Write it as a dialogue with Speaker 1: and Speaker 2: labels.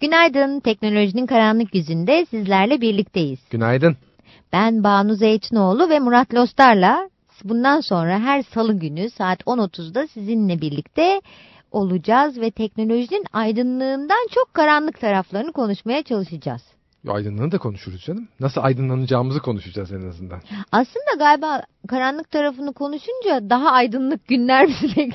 Speaker 1: Günaydın, teknolojinin karanlık yüzünde sizlerle birlikteyiz.
Speaker 2: Günaydın.
Speaker 1: Ben Banu Zeytinoğlu ve Murat Lostar'la bundan sonra her salı günü saat 10.30'da sizinle birlikte olacağız ve teknolojinin aydınlığından çok karanlık taraflarını konuşmaya çalışacağız.
Speaker 2: Aydınlığını da konuşuruz canım. Nasıl aydınlanacağımızı konuşacağız en azından.
Speaker 1: Aslında galiba karanlık tarafını konuşunca daha aydınlık günler bizi bekliyor.